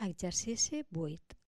Exercici vuit.